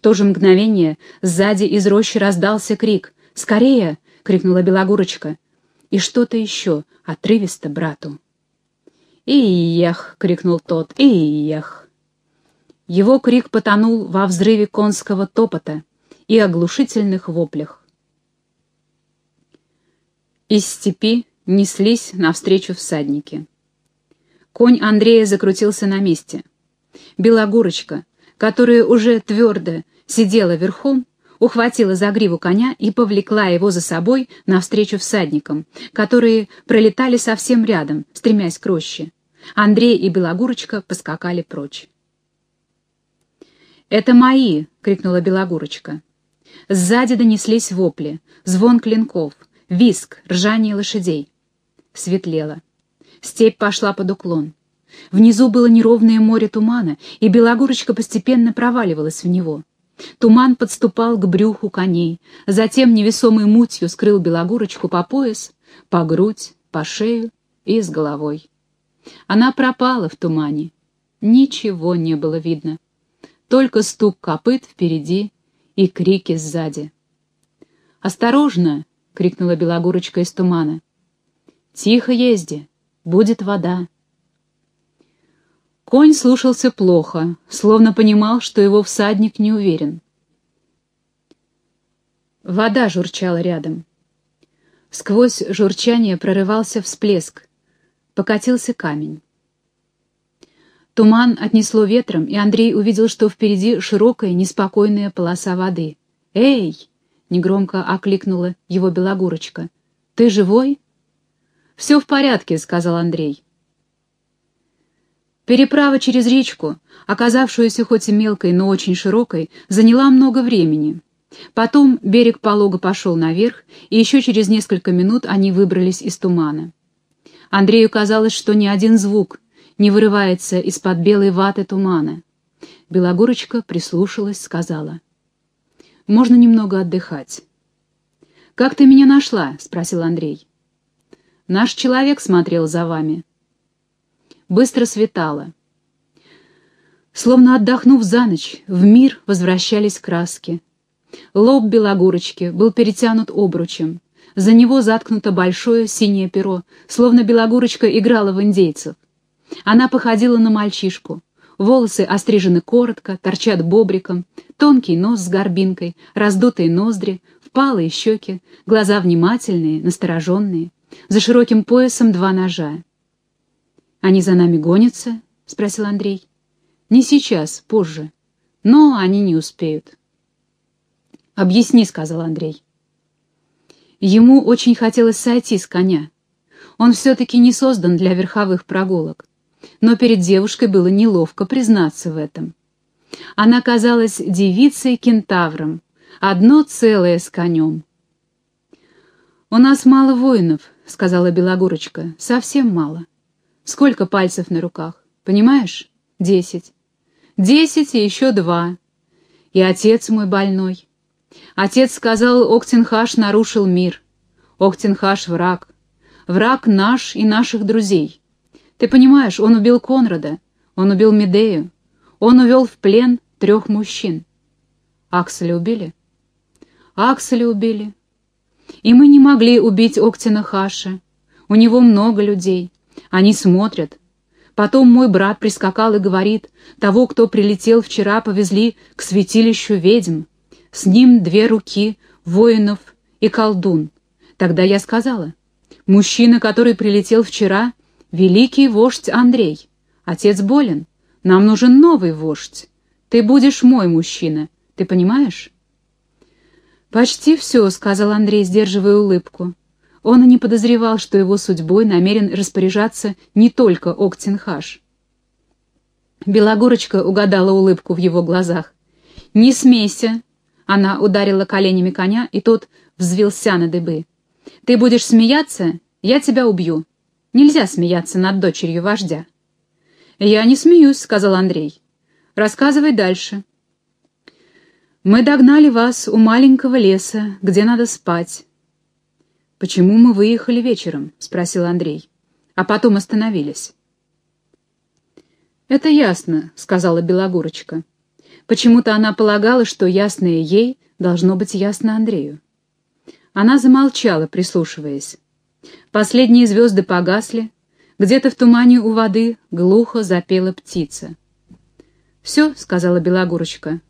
В то же мгновение сзади из рощи раздался крик. «Скорее!» — крикнула Белогурочка. И что-то еще отрывисто брату. «И-ех!» — крикнул тот. «И-ех!» Его крик потонул во взрыве конского топота и оглушительных воплях. Из степи неслись навстречу всадники. Конь Андрея закрутился на месте. Белогурочка, которая уже твердо сидела верхом, ухватила за гриву коня и повлекла его за собой навстречу всадникам, которые пролетали совсем рядом, стремясь к роще. Андрей и Белогурочка поскакали прочь. «Это мои!» — крикнула Белогурочка. Сзади донеслись вопли, звон клинков, виск, ржание лошадей. Светлело. Степь пошла под уклон. Внизу было неровное море тумана, и Белогурочка постепенно проваливалась в него. Туман подступал к брюху коней, затем невесомой мутью скрыл Белогурочку по пояс, по грудь, по шею и с головой. Она пропала в тумане. Ничего не было видно. Только стук копыт впереди и крики сзади. «Осторожно!» — крикнула Белогурочка из тумана. «Тихо езди, будет вода». Конь слушался плохо, словно понимал, что его всадник не уверен. Вода журчала рядом. Сквозь журчание прорывался всплеск. Покатился камень. Туман отнесло ветром, и Андрей увидел, что впереди широкая, неспокойная полоса воды. «Эй!» — негромко окликнула его Белогурочка. «Ты живой?» «Все в порядке», — сказал Андрей. Переправа через речку, оказавшуюся хоть и мелкой, но очень широкой, заняла много времени. Потом берег полого пошел наверх, и еще через несколько минут они выбрались из тумана. Андрею казалось, что ни один звук не вырывается из-под белой ваты тумана. Белогорочка прислушалась, сказала. «Можно немного отдыхать». «Как ты меня нашла?» — спросил Андрей. «Наш человек смотрел за вами». Быстро светало. Словно отдохнув за ночь, в мир возвращались краски. Лоб Белогурочки был перетянут обручем. За него заткнуто большое синее перо, словно Белогурочка играла в индейцев. Она походила на мальчишку. Волосы острижены коротко, торчат бобриком, тонкий нос с горбинкой, раздутые ноздри, впалые щеки, глаза внимательные, настороженные. За широким поясом два ножа. «Они за нами гонятся?» — спросил Андрей. «Не сейчас, позже. Но они не успеют». «Объясни», — сказал Андрей. Ему очень хотелось сойти с коня. Он все-таки не создан для верховых прогулок. Но перед девушкой было неловко признаться в этом. Она казалась девицей-кентавром, одно целое с конем. «У нас мало воинов», — сказала Белогорочка, — «совсем мало. Сколько пальцев на руках? Понимаешь? Десять. Десять и еще два. И отец мой больной. Отец сказал, Октенхаш нарушил мир. Октенхаш — враг. Враг наш и наших друзей. Ты понимаешь, он убил Конрада, он убил Медею, он увел в плен трех мужчин. Акселя убили? Акселя убили. И мы не могли убить Октина Хаша. У него много людей. Они смотрят. Потом мой брат прискакал и говорит, того, кто прилетел вчера, повезли к святилищу ведьм. С ним две руки, воинов и колдун. Тогда я сказала, мужчина, который прилетел вчера, великий вождь Андрей. Отец болен, нам нужен новый вождь. Ты будешь мой мужчина, ты понимаешь? «Почти все», — сказал Андрей, сдерживая улыбку. Он не подозревал, что его судьбой намерен распоряжаться не только Октенхаш. Белогорочка угадала улыбку в его глазах. «Не смейся!» Она ударила коленями коня, и тот взвился на дыбы. «Ты будешь смеяться? Я тебя убью. Нельзя смеяться над дочерью вождя». «Я не смеюсь», — сказал Андрей. «Рассказывай дальше». «Мы догнали вас у маленького леса, где надо спать. «Почему мы выехали вечером?» — спросил Андрей. «А потом остановились». «Это ясно», — сказала Белогорочка. Почему-то она полагала, что ясное ей должно быть ясно Андрею. Она замолчала, прислушиваясь. Последние звезды погасли, где-то в тумане у воды глухо запела птица. «Все», — сказала Белогорочка,